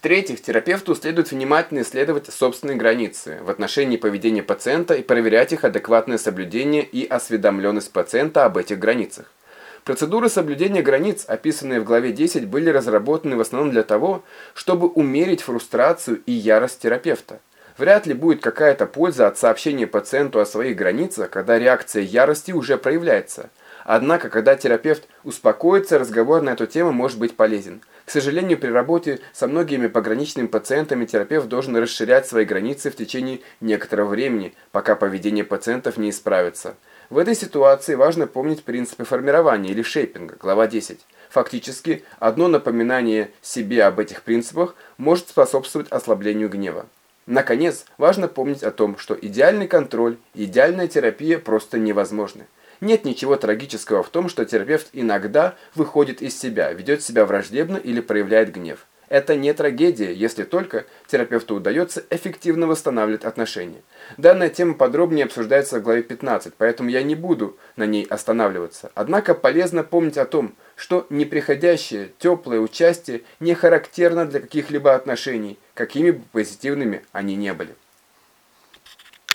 В-третьих, терапевту следует внимательно исследовать собственные границы в отношении поведения пациента и проверять их адекватное соблюдение и осведомленность пациента об этих границах. Процедуры соблюдения границ, описанные в главе 10, были разработаны в основном для того, чтобы умерить фрустрацию и ярость терапевта. Вряд ли будет какая-то польза от сообщения пациенту о своих границах, когда реакция ярости уже проявляется. Однако, когда терапевт успокоится, разговор на эту тему может быть полезен. К сожалению, при работе со многими пограничными пациентами терапевт должен расширять свои границы в течение некоторого времени, пока поведение пациентов не исправится. В этой ситуации важно помнить принципы формирования или шейпинга, глава 10. Фактически, одно напоминание себе об этих принципах может способствовать ослаблению гнева. Наконец, важно помнить о том, что идеальный контроль и идеальная терапия просто невозможны. Нет ничего трагического в том, что терапевт иногда выходит из себя, ведет себя враждебно или проявляет гнев. Это не трагедия, если только терапевту удается эффективно восстанавливать отношения. Данная тема подробнее обсуждается в главе 15, поэтому я не буду на ней останавливаться. Однако полезно помнить о том, что неприходящее, теплое участие не характерно для каких-либо отношений, какими бы позитивными они не были.